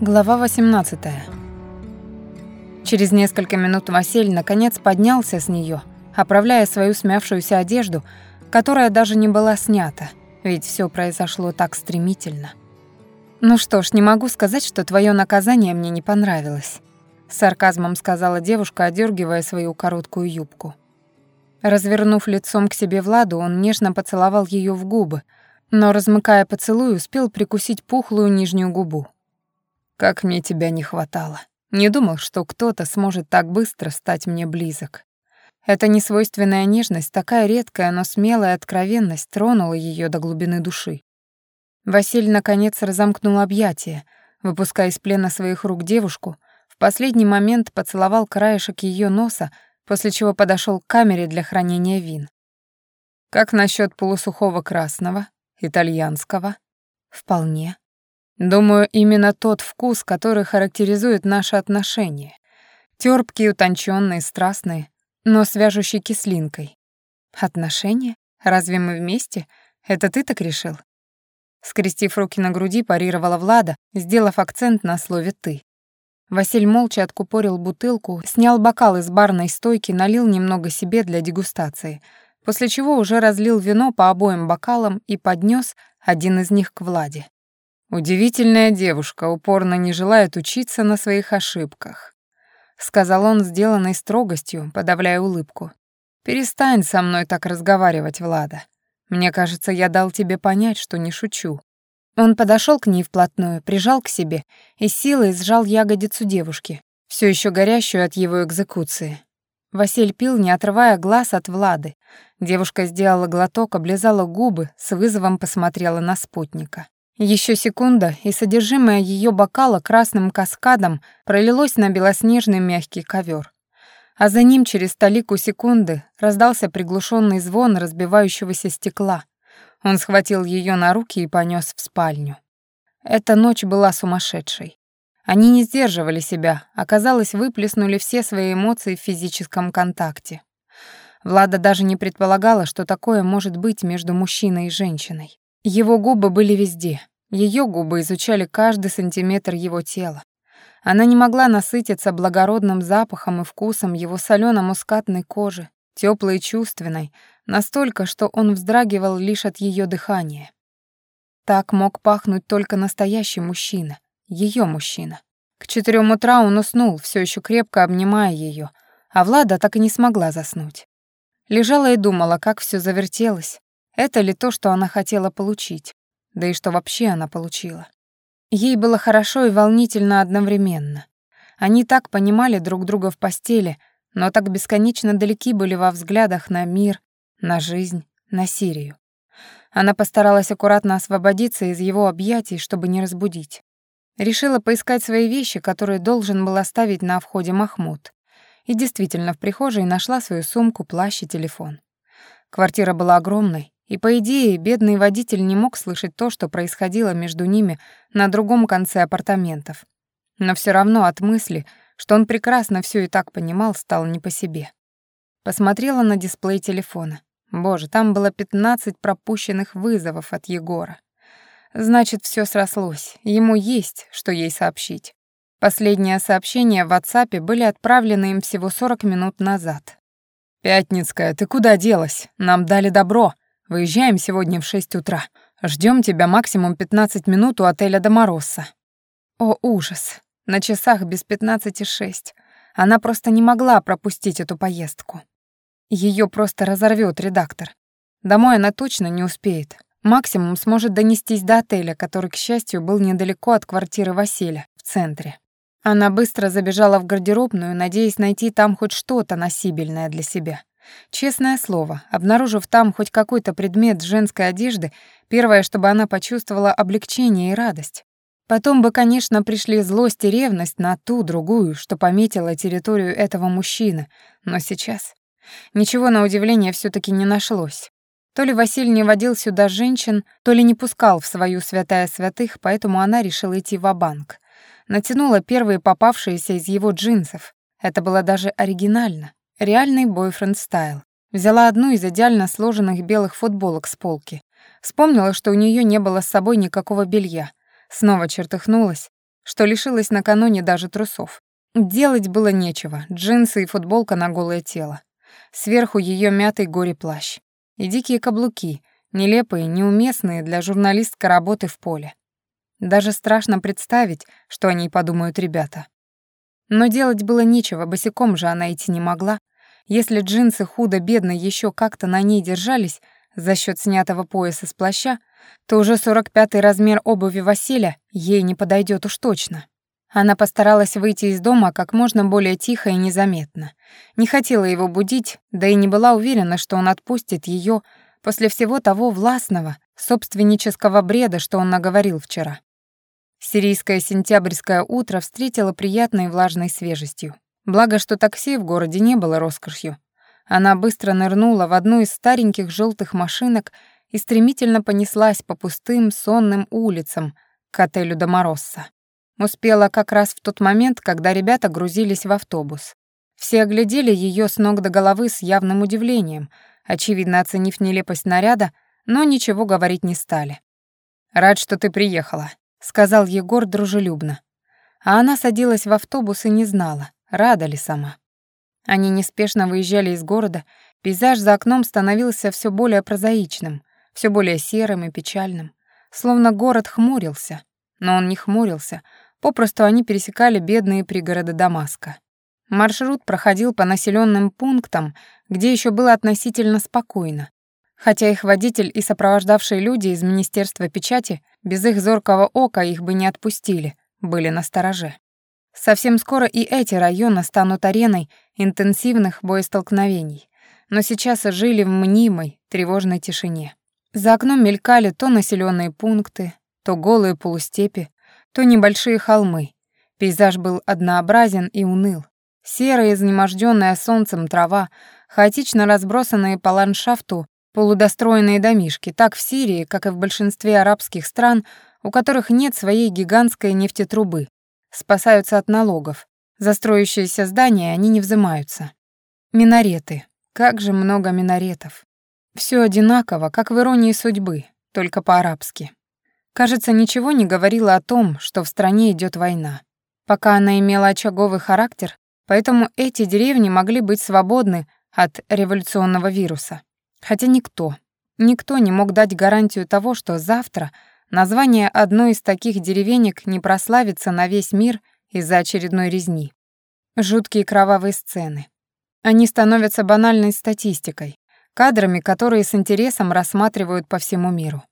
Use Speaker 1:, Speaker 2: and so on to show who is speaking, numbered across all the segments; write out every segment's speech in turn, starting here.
Speaker 1: Глава 18. Через несколько минут Василь наконец поднялся с нее, оправляя свою смявшуюся одежду, которая даже не была снята, ведь все произошло так стремительно. «Ну что ж, не могу сказать, что твое наказание мне не понравилось», с сарказмом сказала девушка, одергивая свою короткую юбку. Развернув лицом к себе Владу, он нежно поцеловал ее в губы, но, размыкая поцелуй, успел прикусить пухлую нижнюю губу. Как мне тебя не хватало. Не думал, что кто-то сможет так быстро стать мне близок. Эта несвойственная нежность, такая редкая, но смелая откровенность тронула ее до глубины души. Василь, наконец, разомкнул объятия, выпуская из плена своих рук девушку, в последний момент поцеловал краешек ее носа, после чего подошел к камере для хранения вин. «Как насчет полусухого красного, итальянского?» «Вполне», Думаю, именно тот вкус, который характеризует наши отношения. Тёрпкие, утонченные, страстные, но с кислинкой. Отношения? Разве мы вместе? Это ты так решил? Скрестив руки на груди, парировала Влада, сделав акцент на слове «ты». Василь молча откупорил бутылку, снял бокал из барной стойки, налил немного себе для дегустации, после чего уже разлил вино по обоим бокалам и поднес один из них к Владе. Удивительная девушка упорно не желает учиться на своих ошибках, сказал он, сделанной строгостью, подавляя улыбку. Перестань со мной так разговаривать, Влада. Мне кажется, я дал тебе понять, что не шучу. Он подошел к ней вплотную, прижал к себе и силой сжал ягодицу девушки, все еще горящую от его экзекуции. Василь пил, не отрывая глаз от Влады. Девушка сделала глоток, облизала губы, с вызовом посмотрела на спутника. Еще секунда, и содержимое ее бокала красным каскадом пролилось на белоснежный мягкий ковер. А за ним через столику секунды раздался приглушенный звон разбивающегося стекла. Он схватил ее на руки и понес в спальню. Эта ночь была сумасшедшей. Они не сдерживали себя, оказалось, выплеснули все свои эмоции в физическом контакте. Влада даже не предполагала, что такое может быть между мужчиной и женщиной. Его губы были везде. Ее губы изучали каждый сантиметр его тела. Она не могла насытиться благородным запахом и вкусом его солено-мускатной кожи, теплой и чувственной, настолько, что он вздрагивал лишь от ее дыхания. Так мог пахнуть только настоящий мужчина, ее мужчина. К четырем утра он уснул, все еще крепко обнимая ее, а Влада так и не смогла заснуть. Лежала и думала, как все завертелось, это ли то, что она хотела получить? Да и что вообще она получила? Ей было хорошо и волнительно одновременно. Они так понимали друг друга в постели, но так бесконечно далеки были во взглядах на мир, на жизнь, на Сирию. Она постаралась аккуратно освободиться из его объятий, чтобы не разбудить. Решила поискать свои вещи, которые должен был оставить на входе Махмуд. И действительно в прихожей нашла свою сумку, плащ и телефон. Квартира была огромной, и, по идее, бедный водитель не мог слышать то, что происходило между ними на другом конце апартаментов. Но все равно от мысли, что он прекрасно все и так понимал, стало не по себе. Посмотрела на дисплей телефона. Боже, там было 15 пропущенных вызовов от Егора. Значит, все срослось. Ему есть, что ей сообщить. Последние сообщения в WhatsApp были отправлены им всего 40 минут назад. «Пятницкая, ты куда делась? Нам дали добро. Выезжаем сегодня в шесть утра. Ждем тебя максимум 15 минут у отеля Доморосса». О, ужас. На часах без пятнадцати шесть. Она просто не могла пропустить эту поездку. Ее просто разорвет редактор. Домой она точно не успеет. Максимум сможет донестись до отеля, который, к счастью, был недалеко от квартиры Василия, в центре. Она быстро забежала в гардеробную, надеясь найти там хоть что-то носибельное для себя. Честное слово, обнаружив там хоть какой-то предмет женской одежды, первое, чтобы она почувствовала облегчение и радость. Потом бы, конечно, пришли злость и ревность на ту другую, что пометила территорию этого мужчины, но сейчас ничего на удивление все таки не нашлось. То ли Василий не водил сюда женщин, то ли не пускал в свою святая святых, поэтому она решила идти в банк Натянула первые попавшиеся из его джинсов. Это было даже оригинально. Реальный бойфренд-стайл. Взяла одну из идеально сложенных белых футболок с полки. Вспомнила, что у нее не было с собой никакого белья. Снова чертыхнулась. что лишилась накануне даже трусов. Делать было нечего, джинсы и футболка на голое тело. Сверху ее мятый горе-плащ. И дикие каблуки, нелепые, неуместные для журналистской работы в поле. Даже страшно представить, что о ней подумают ребята. Но делать было нечего, босиком же она идти не могла. Если джинсы худо-бедно еще как-то на ней держались за счет снятого пояса с плаща, то уже 45-й размер обуви Василия ей не подойдет уж точно. Она постаралась выйти из дома как можно более тихо и незаметно. Не хотела его будить, да и не была уверена, что он отпустит ее после всего того властного, собственнического бреда, что он наговорил вчера. Сирийское сентябрьское утро встретило приятной влажной свежестью. Благо, что такси в городе не было роскошью. Она быстро нырнула в одну из стареньких желтых машинок и стремительно понеслась по пустым, сонным улицам к отелю Доморосса. Успела как раз в тот момент, когда ребята грузились в автобус. Все оглядели ее с ног до головы с явным удивлением, очевидно оценив нелепость наряда, но ничего говорить не стали. «Рад, что ты приехала», — сказал Егор дружелюбно. А она садилась в автобус и не знала, рада ли сама. Они неспешно выезжали из города, пейзаж за окном становился все более прозаичным, все более серым и печальным. Словно город хмурился. Но он не хмурился, попросту они пересекали бедные пригороды Дамаска. Маршрут проходил по населенным пунктам, где еще было относительно спокойно, хотя их водитель и сопровождавшие люди из Министерства печати без их зоркого ока их бы не отпустили, были на стороже. Совсем скоро и эти районы станут ареной интенсивных боестолкновений, но сейчас жили в мнимой, тревожной тишине. За окном мелькали то населенные пункты, то голые полустепи, то небольшие холмы. Пейзаж был однообразен и уныл. Серая, изнемождённая солнцем трава, хаотично разбросанные по ландшафту полудостроенные домишки, так в Сирии, как и в большинстве арабских стран, у которых нет своей гигантской нефтетрубы, спасаются от налогов. За строящиеся здания они не взимаются. Минареты. Как же много минаретов. Все одинаково, как в иронии судьбы, только по-арабски. Кажется, ничего не говорило о том, что в стране идет война. Пока она имела очаговый характер, поэтому эти деревни могли быть свободны от революционного вируса. Хотя никто, никто не мог дать гарантию того, что завтра название одной из таких деревенек не прославится на весь мир из-за очередной резни. Жуткие кровавые сцены. Они становятся банальной статистикой, кадрами, которые с интересом рассматривают по всему миру.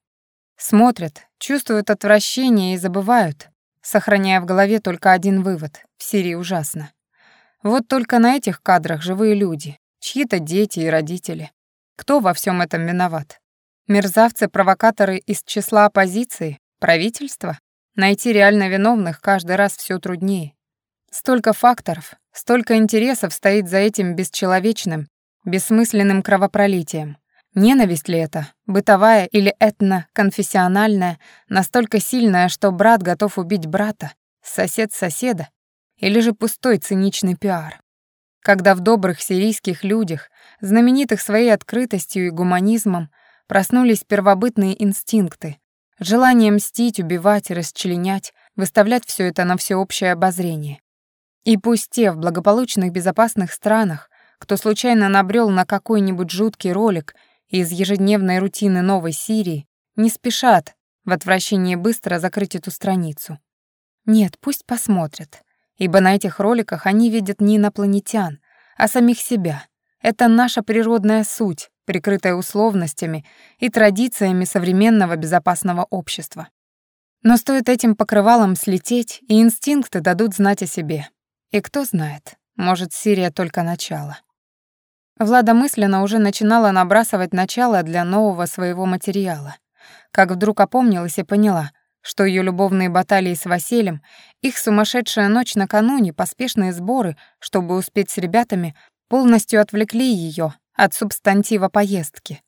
Speaker 1: Смотрят, чувствуют отвращение и забывают, сохраняя в голове только один вывод — в Сирии ужасно. Вот только на этих кадрах живые люди, чьи-то дети и родители. Кто во всем этом виноват? Мерзавцы-провокаторы из числа оппозиции? Правительство? Найти реально виновных каждый раз все труднее. Столько факторов, столько интересов стоит за этим бесчеловечным, бессмысленным кровопролитием. Ненависть ли это, бытовая или этно-конфессиональная, настолько сильная, что брат готов убить брата, сосед соседа, или же пустой циничный пиар? Когда в добрых сирийских людях, знаменитых своей открытостью и гуманизмом, проснулись первобытные инстинкты, желание мстить, убивать, расчленять, выставлять все это на всеобщее обозрение. И пусть те в благополучных безопасных странах, кто случайно набрел на какой-нибудь жуткий ролик из ежедневной рутины Новой Сирии, не спешат в отвращении быстро закрыть эту страницу. Нет, пусть посмотрят ибо на этих роликах они видят не инопланетян, а самих себя. Это наша природная суть, прикрытая условностями и традициями современного безопасного общества. Но стоит этим покрывалом слететь, и инстинкты дадут знать о себе. И кто знает, может, Сирия только начало. Влада мысленно уже начинала набрасывать начало для нового своего материала. Как вдруг опомнилась и поняла, что ее любовные баталии с Василием, их сумасшедшая ночь накануне, поспешные сборы, чтобы успеть с ребятами, полностью отвлекли ее от субстантива поездки.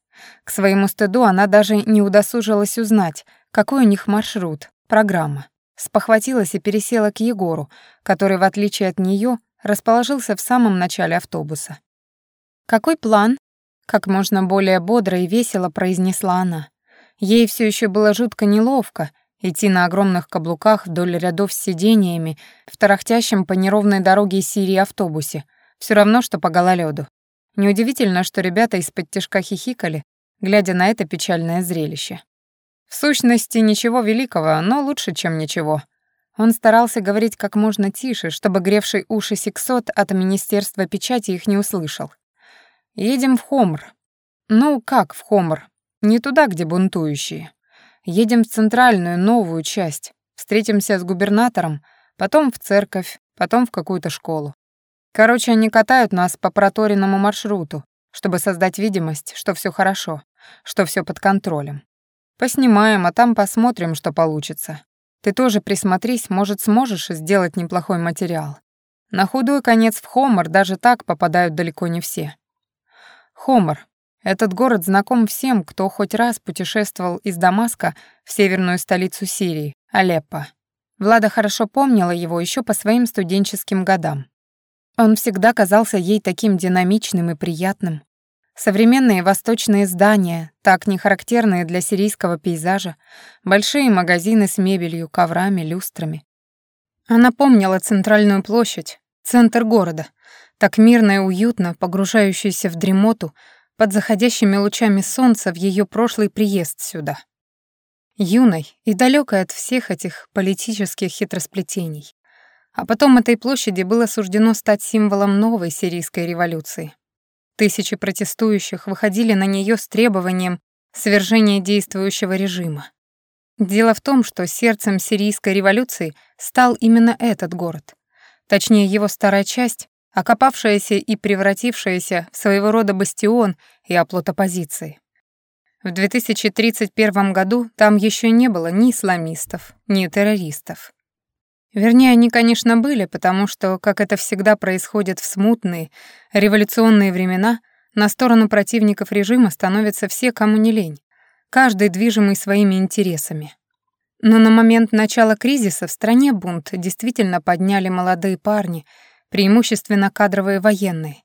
Speaker 1: К своему стыду она даже не удосужилась узнать, какой у них маршрут, программа. Спохватилась и пересела к Егору, который, в отличие от нее, расположился в самом начале автобуса. «Какой план?» — как можно более бодро и весело произнесла она. Ей все еще было жутко неловко, Идти на огромных каблуках вдоль рядов с сидениями в тарахтящем по неровной дороге Сирии автобусе все равно, что по гололёду. Неудивительно, что ребята из-под тяжка хихикали, глядя на это печальное зрелище. В сущности, ничего великого, но лучше, чем ничего. Он старался говорить как можно тише, чтобы гревший уши сексот от Министерства печати их не услышал. «Едем в Хомр». «Ну, как в Хомр? Не туда, где бунтующие. Едем в центральную, новую часть. Встретимся с губернатором, потом в церковь, потом в какую-то школу. Короче, они катают нас по проторенному маршруту, чтобы создать видимость, что все хорошо, что все под контролем. Поснимаем, а там посмотрим, что получится. Ты тоже присмотрись, может, сможешь сделать неплохой материал. На худой конец в Хомор даже так попадают далеко не все. Хомор. Этот город знаком всем, кто хоть раз путешествовал из Дамаска в северную столицу Сирии, Алеппо. Влада хорошо помнила его еще по своим студенческим годам. Он всегда казался ей таким динамичным и приятным. Современные восточные здания, так не характерные для сирийского пейзажа, большие магазины с мебелью, коврами, люстрами. Она помнила центральную площадь, центр города, так мирно и уютно погружающуюся в дремоту под заходящими лучами солнца в ее прошлый приезд сюда. Юной и далекой от всех этих политических хитросплетений. А потом этой площади было суждено стать символом новой сирийской революции. Тысячи протестующих выходили на нее с требованием свержения действующего режима. Дело в том, что сердцем сирийской революции стал именно этот город. Точнее, его старая часть, окопавшаяся и превратившаяся в своего рода бастион и оплот оппозиции. В 2031 году там еще не было ни исламистов, ни террористов. Вернее, они, конечно, были, потому что, как это всегда происходит в смутные, революционные времена, на сторону противников режима становятся все, кому не лень, каждый движимый своими интересами. Но на момент начала кризиса в стране бунт действительно подняли молодые парни, преимущественно кадровые военные,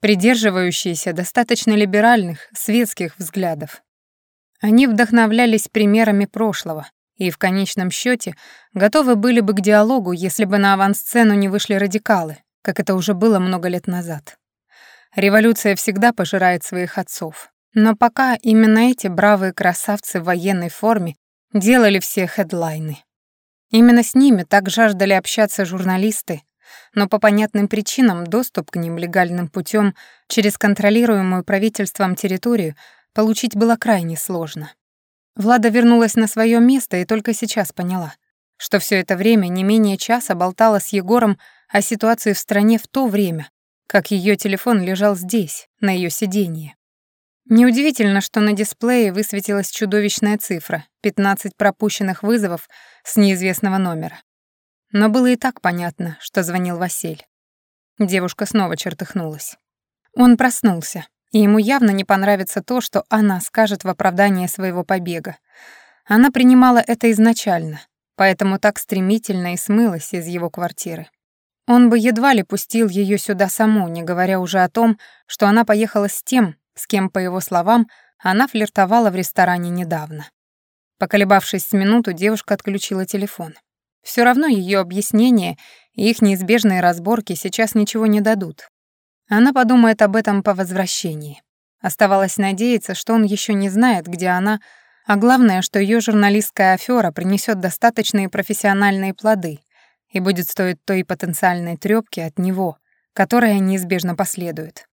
Speaker 1: придерживающиеся достаточно либеральных, светских взглядов. Они вдохновлялись примерами прошлого, и в конечном счете готовы были бы к диалогу, если бы на авансцену не вышли радикалы, как это уже было много лет назад. Революция всегда пожирает своих отцов. Но пока именно эти бравые красавцы в военной форме делали все хедлайны. Именно с ними так жаждали общаться журналисты, но по понятным причинам доступ к ним легальным путем через контролируемую правительством территорию получить было крайне сложно. Влада вернулась на свое место и только сейчас поняла, что все это время не менее часа болтала с Егором о ситуации в стране в то время, как ее телефон лежал здесь, на ее сиденье. Неудивительно, что на дисплее высветилась чудовищная цифра — 15 пропущенных вызовов с неизвестного номера. Но было и так понятно, что звонил Василь. Девушка снова чертыхнулась. Он проснулся и ему явно не понравится то, что она скажет в оправдание своего побега. Она принимала это изначально, поэтому так стремительно и смылась из его квартиры. Он бы едва ли пустил ее сюда саму, не говоря уже о том, что она поехала с тем, с кем, по его словам, она флиртовала в ресторане недавно. Поколебавшись с минуту, девушка отключила телефон. Все равно ее объяснения и их неизбежные разборки сейчас ничего не дадут. Она подумает об этом по возвращении. Оставалось надеяться, что он еще не знает, где она, а главное, что ее журналистская афера принесет достаточные профессиональные плоды и будет стоить той потенциальной трёпки от него, которая неизбежно последует.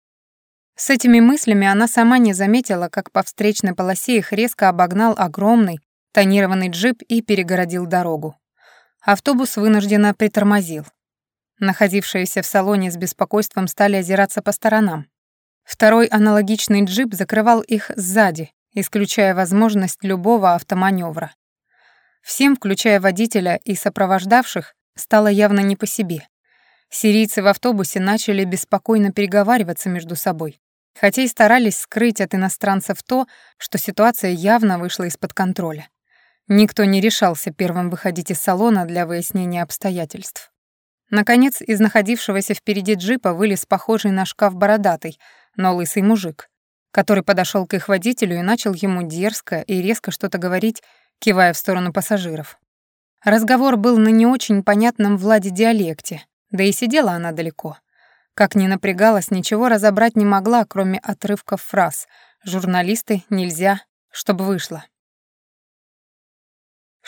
Speaker 1: С этими мыслями она сама не заметила, как по встречной полосе их резко обогнал огромный тонированный джип и перегородил дорогу. Автобус вынужденно притормозил. Находившиеся в салоне с беспокойством стали озираться по сторонам. Второй аналогичный джип закрывал их сзади, исключая возможность любого автоманевра. Всем, включая водителя и сопровождавших, стало явно не по себе. Сирийцы в автобусе начали беспокойно переговариваться между собой, хотя и старались скрыть от иностранцев то, что ситуация явно вышла из-под контроля. Никто не решался первым выходить из салона для выяснения обстоятельств. Наконец, из находившегося впереди джипа вылез похожий на шкаф бородатый, но лысый мужик, который подошел к их водителю и начал ему дерзко и резко что-то говорить кивая в сторону пассажиров. Разговор был на не очень понятном Владе диалекте, да и сидела она далеко. Как ни напрягалась, ничего разобрать не могла, кроме отрывков фраз «журналисты, нельзя», чтобы вышло.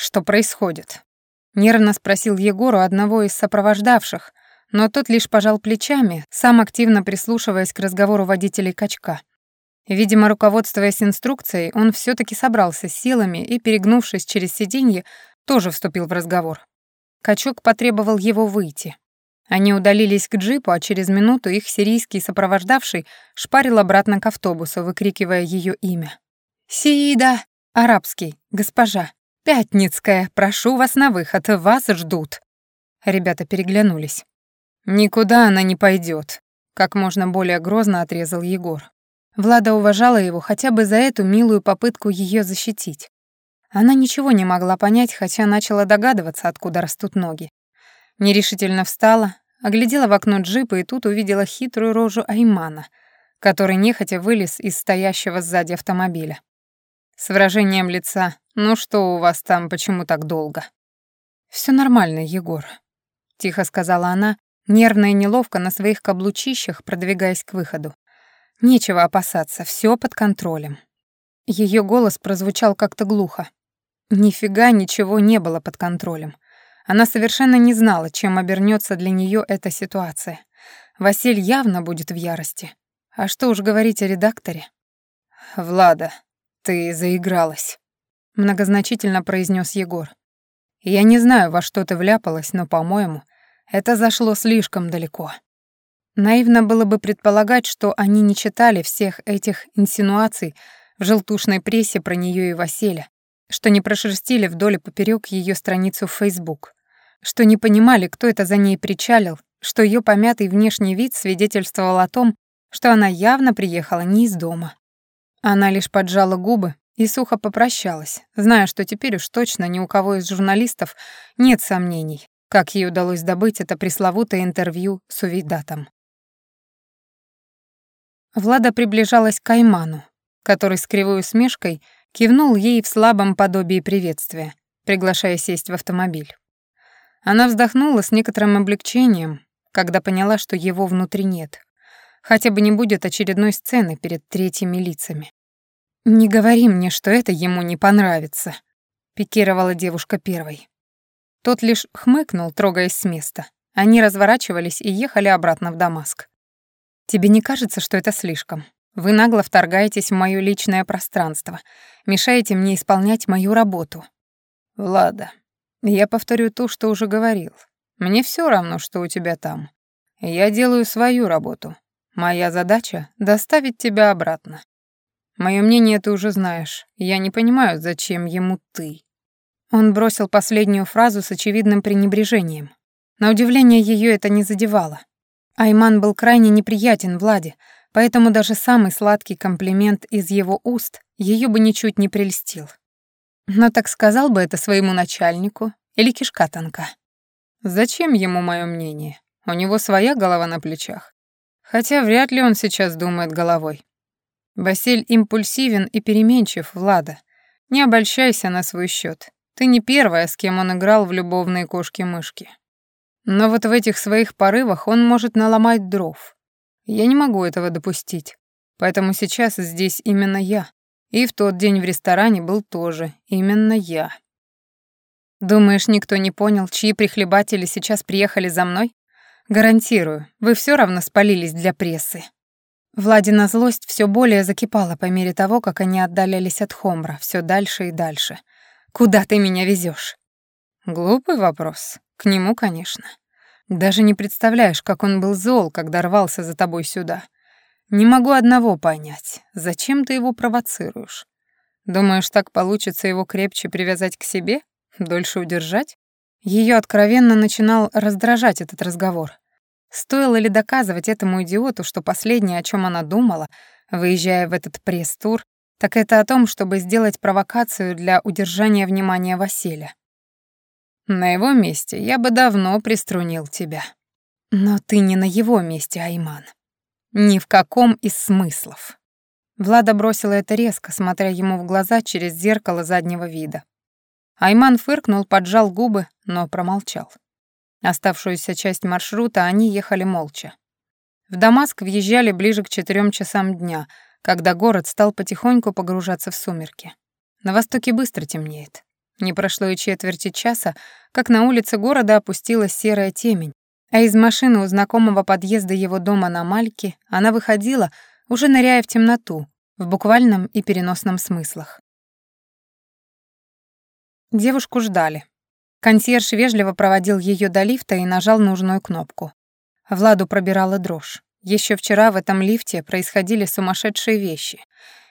Speaker 1: «Что происходит?» — нервно спросил Егору одного из сопровождавших, но тот лишь пожал плечами, сам активно прислушиваясь к разговору водителей качка. Видимо, руководствуясь инструкцией, он все таки собрался силами и, перегнувшись через сиденье, тоже вступил в разговор. Качок потребовал его выйти. Они удалились к джипу, а через минуту их сирийский сопровождавший шпарил обратно к автобусу, выкрикивая ее имя. «Сиида!» «Арабский, госпожа. Пятницкая, прошу вас на выход, вас ждут». Ребята переглянулись. «Никуда она не пойдет», — как можно более грозно отрезал Егор. Влада уважала его хотя бы за эту милую попытку ее защитить. Она ничего не могла понять, хотя начала догадываться, откуда растут ноги. Нерешительно встала, оглядела в окно джипа и тут увидела хитрую рожу Аймана, который нехотя вылез из стоящего сзади автомобиля. С выражением лица «Ну что у вас там, почему так долго?» Все нормально, Егор», — тихо сказала она, нервно и неловко на своих каблучищах, продвигаясь к выходу. «Нечего опасаться, все под контролем». Ее голос прозвучал как-то глухо. Нифига ничего не было под контролем. Она совершенно не знала, чем обернется для нее эта ситуация. Василь явно будет в ярости. А что уж говорить о редакторе? «Влада, ты заигралась», — многозначительно произнес Егор. «Я не знаю, во что ты вляпалась, но, по-моему, это зашло слишком далеко. Наивно было бы предполагать, что они не читали всех этих инсинуаций в желтушной прессе про нее и Василя, что не прошерстили вдоль и поперёк ее страницу в Facebook, что не понимали, кто это за ней причалил, что ее помятый внешний вид свидетельствовал о том, что она явно приехала не из дома. Она лишь поджала губы и сухо попрощалась, зная, что теперь уж точно ни у кого из журналистов нет сомнений, как ей удалось добыть это пресловутое интервью с Увейдатом. Влада приближалась к Айману, который с кривой усмешкой кивнул ей в слабом подобии приветствия, приглашая сесть в автомобиль. Она вздохнула с некоторым облегчением, когда поняла, что его внутри нет. Хотя бы не будет очередной сцены перед третьими лицами. «Не говори мне, что это ему не понравится», — пикировала девушка первой. Тот лишь хмыкнул, трогаясь с места. Они разворачивались и ехали обратно в Дамаск. «Тебе не кажется, что это слишком? Вы нагло вторгаетесь в моё личное пространство, мешаете мне исполнять мою работу». «Влада, я повторю то, что уже говорил. Мне всё равно, что у тебя там. Я делаю свою работу. Моя задача — доставить тебя обратно. Моё мнение ты уже знаешь. Я не понимаю, зачем ему ты. Он бросил последнюю фразу с очевидным пренебрежением. На удивление ее это не задевало. Айман был крайне неприятен Владе, поэтому даже самый сладкий комплимент из его уст ее бы ничуть не прельстил. Но так сказал бы это своему начальнику или кишка тонка. Зачем ему мое мнение? У него своя голова на плечах. Хотя вряд ли он сейчас думает головой. Василь импульсивен и переменчив, Влада. Не обольщайся на свой счет. Ты не первая, с кем он играл в любовные кошки-мышки. Но вот в этих своих порывах он может наломать дров. Я не могу этого допустить. Поэтому сейчас здесь именно я. И в тот день в ресторане был тоже именно я. Думаешь, никто не понял, чьи прихлебатели сейчас приехали за мной? Гарантирую, вы все равно спалились для прессы. Владина злость все более закипала по мере того, как они отдалялись от Хомра, все дальше и дальше. Куда ты меня везешь? Глупый вопрос. К нему, конечно. Даже не представляешь, как он был зол, когда рвался за тобой сюда. Не могу одного понять. Зачем ты его провоцируешь? Думаешь, так получится его крепче привязать к себе? Дольше удержать? Ее откровенно начинал раздражать этот разговор. Стоило ли доказывать этому идиоту, что последнее, о чем она думала, выезжая в этот пресс-тур, так это о том, чтобы сделать провокацию для удержания внимания Василия. На его месте я бы давно приструнил тебя. Но ты не на его месте, Айман. Ни в каком из смыслов. Влада бросила это резко, смотря ему в глаза через зеркало заднего вида. Айман фыркнул, поджал губы, но промолчал. Оставшуюся часть маршрута они ехали молча. В Дамаск въезжали ближе к четырем часам дня, когда город стал потихоньку погружаться в сумерки. На востоке быстро темнеет. Не прошло и четверти часа, как на улице города опустилась серая темень, а из машины у знакомого подъезда его дома на Мальке она выходила, уже ныряя в темноту, в буквальном и переносном смыслах. Девушку ждали. Консьерж вежливо проводил ее до лифта и нажал нужную кнопку. Владу пробирала дрожь. Еще вчера в этом лифте происходили сумасшедшие вещи.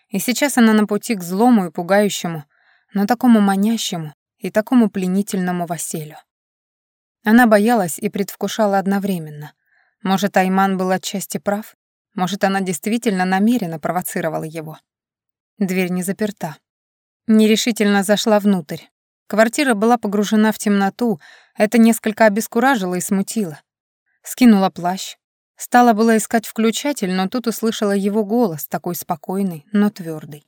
Speaker 1: И сейчас она на пути к злому и пугающему, но такому манящему и такому пленительному Василию. Она боялась и предвкушала одновременно. Может, Айман был отчасти прав? Может, она действительно намеренно провоцировала его? Дверь не заперта. Нерешительно зашла внутрь. Квартира была погружена в темноту, это несколько обескуражило и смутило. Скинула плащ. Стала было искать включатель, но тут услышала его голос, такой спокойный, но твердый.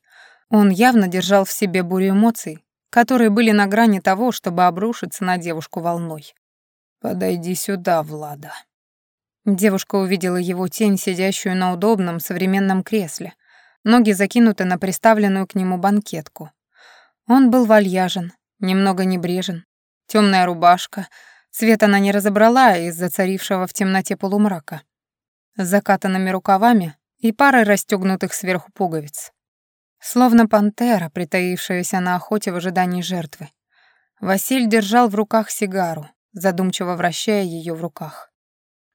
Speaker 1: Он явно держал в себе бурю эмоций, которые были на грани того, чтобы обрушиться на девушку волной. «Подойди сюда, Влада». Девушка увидела его тень, сидящую на удобном современном кресле, ноги закинуты на приставленную к нему банкетку. Он был вальяжен, немного небрежен. Темная рубашка, цвет она не разобрала из-за царившего в темноте полумрака. С закатанными рукавами и парой расстегнутых сверху пуговиц. Словно пантера, притаившаяся на охоте в ожидании жертвы. Василь держал в руках сигару, задумчиво вращая ее в руках.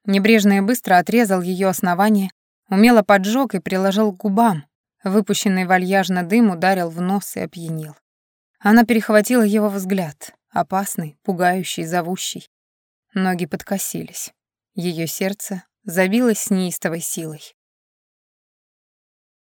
Speaker 1: Небрежно и быстро отрезал ее основание, умело поджег и приложил к губам. Выпущенный вальяжно дым ударил в нос и опьянил. Она перехватила его взгляд, опасный, пугающий, зовущий. Ноги подкосились. Ее сердце забилось с неистовой силой.